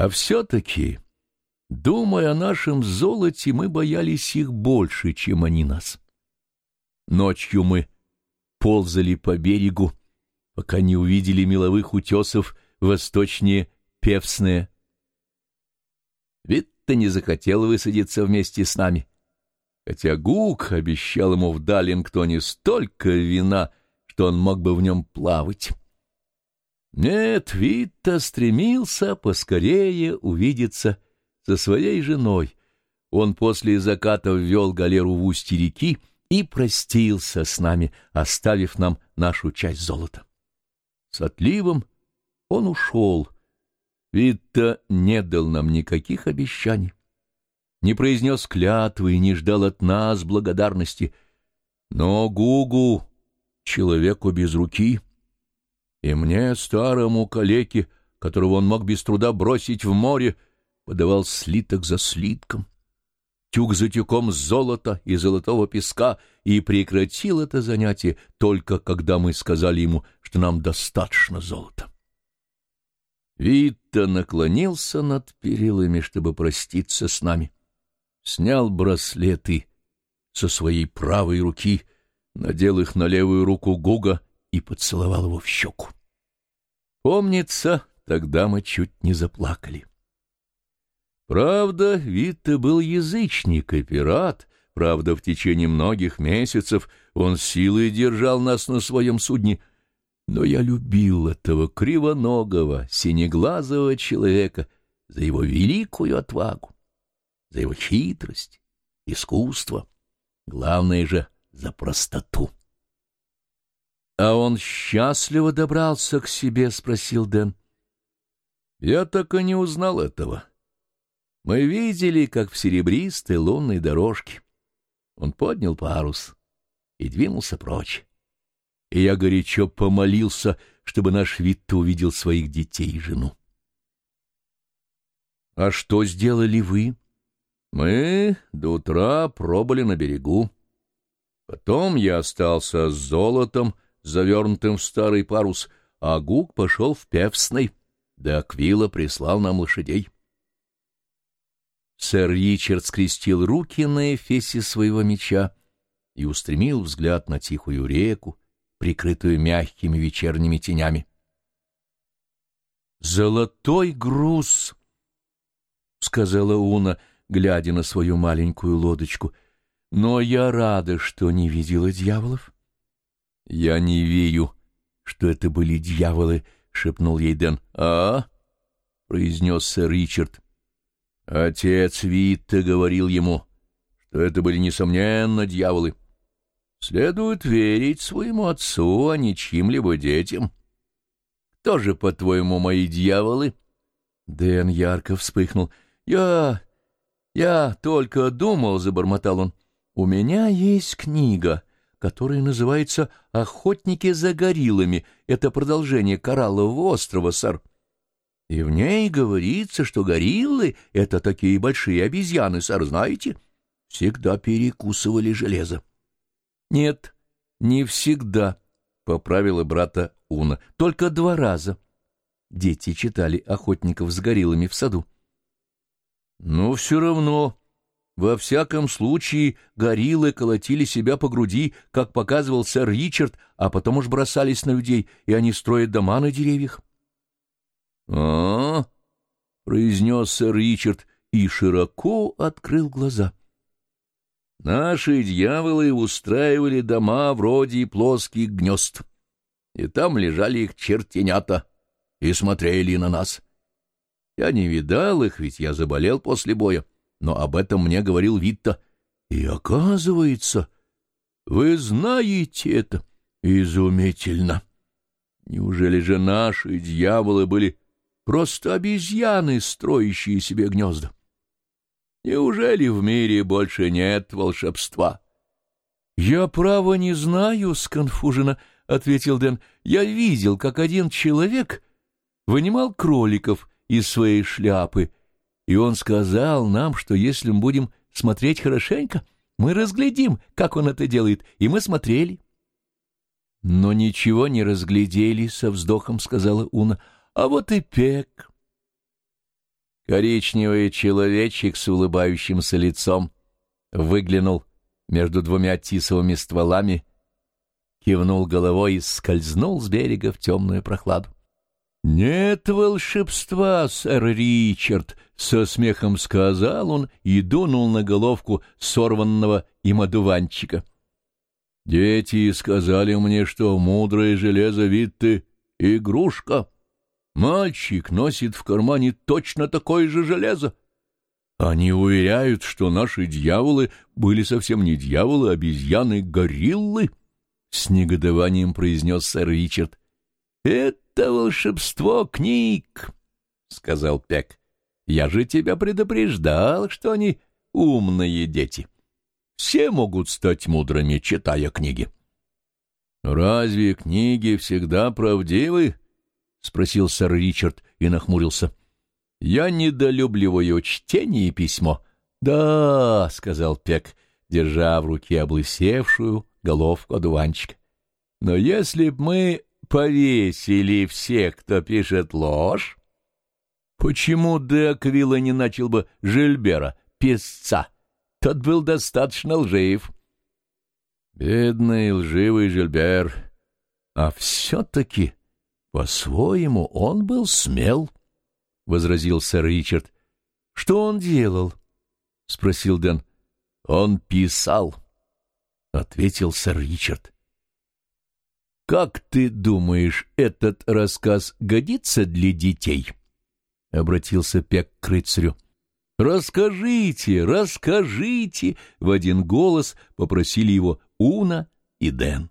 А все-таки, думая о нашем золоте, мы боялись их больше, чем они нас. Ночью мы ползали по берегу, пока не увидели меловых утесов восточнее Певсное. Витта не захотел высадиться вместе с нами, хотя Гук обещал ему в Даллингтоне столько вина, что он мог бы в нем плавать. Нет, Витта стремился поскорее увидеться со своей женой. Он после заката ввел галеру в устье реки и простился с нами, оставив нам нашу часть золота. С отливом он ушел. Витта не дал нам никаких обещаний, не произнес клятвы и не ждал от нас благодарности. Но Гугу, человеку без руки, и мне, старому калеке, которого он мог без труда бросить в море, подавал слиток за слитком, тюк за тюком золота и золотого песка, и прекратил это занятие только когда мы сказали ему, что нам достаточно золота. Витта наклонился над перилами, чтобы проститься с нами, снял браслеты со своей правой руки, надел их на левую руку Гуга и поцеловал его в щеку. Помнится, тогда мы чуть не заплакали. Правда, Витте был язычник и пират, правда, в течение многих месяцев он силой держал нас на своем судне, но я любил этого кривоногого, синеглазого человека за его великую отвагу, за его хитрость, искусство, главное же — за простоту. «А он счастливо добрался к себе?» — спросил Дэн. «Я так и не узнал этого. Мы видели, как в серебристой лунной дорожке. Он поднял парус и двинулся прочь. И я горячо помолился, чтобы наш вид увидел своих детей и жену. «А что сделали вы?» «Мы до утра пробыли на берегу. Потом я остался с золотом, — завернутым в старый парус, а Гук пошел в Певсный, да Аквила прислал нам лошадей. Сэр Ричард скрестил руки на эфесе своего меча и устремил взгляд на тихую реку, прикрытую мягкими вечерними тенями. «Золотой груз!» — сказала Уна, глядя на свою маленькую лодочку. «Но я рада, что не видела дьяволов». «Я не верю, что это были дьяволы», — шепнул ей Дэн. «А?» — произнес сэр Ричард. Отец Витта говорил ему, что это были, несомненно, дьяволы. Следует верить своему отцу, а не чьим-либо детям. Кто же, по-твоему, мои дьяволы? Дэн ярко вспыхнул. Я... я только думал, — забормотал он. У меня есть книга которая называется «Охотники за гориллами». Это продолжение Кораллового острова, сэр. И в ней говорится, что гориллы — это такие большие обезьяны, сэр, знаете? Всегда перекусывали железо. — Нет, не всегда, — поправила брата Уна, — только два раза. Дети читали «Охотников с гориллами» в саду. — Ну, все равно, во всяком случае, гориллы колотили себя по груди, как показывал сэр Ричард, а потом уж бросались на людей, и они строят дома на деревьях. а, -а, произнес сэр Ричард и широко открыл глаза. Наши дьяволы устраивали дома вроде плоских гнезд, и там лежали их чертенята и смотрели на нас. Я не видал их, ведь я заболел после боя но об этом мне говорил Витта. И оказывается, вы знаете это. Изумительно. Неужели же наши дьяволы были просто обезьяны, строящие себе гнезда? Неужели в мире больше нет волшебства? — Я, право, не знаю, — сконфуженно ответил Дэн. — Я видел, как один человек вынимал кроликов из своей шляпы и он сказал нам, что если мы будем смотреть хорошенько, мы разглядим, как он это делает, и мы смотрели. — Но ничего не разглядели, — со вздохом сказала Уна, — а вот и Пек. Коричневый человечек с улыбающимся лицом выглянул между двумя тисовыми стволами, кивнул головой и скользнул с берега в темную прохладу. «Нет волшебства, сэр Ричард!» — со смехом сказал он и дунул на головку сорванного им одуванчика. «Дети сказали мне, что мудрое железо Витте — игрушка. Мальчик носит в кармане точно такое же железо. Они уверяют, что наши дьяволы были совсем не дьяволы, а обезьяны-гориллы», — с негодованием произнес сэр Ричард. «Это волшебство книг», — сказал Пек. «Я же тебя предупреждал, что они умные дети. Все могут стать мудрыми, читая книги». «Разве книги всегда правдивы?» — спросил сэр Ричард и нахмурился. «Я недолюбливаю чтение и письмо». «Да», — сказал Пек, держа в руке облысевшую головку одуванчика. «Но если б мы повесили всех, кто пишет ложь? Почему де Аквила не начал бы Жильбера, песца? Тот был достаточно лжив. Бедный лживый Жильбер. А все-таки, по-своему, он был смел, — возразил сэр Ричард. — Что он делал? — спросил Дэн. — Он писал, — ответил сэр Ричард. «Как ты думаешь, этот рассказ годится для детей?» — обратился Пек к рыцарю. «Расскажите, расскажите!» — в один голос попросили его Уна и Дэн.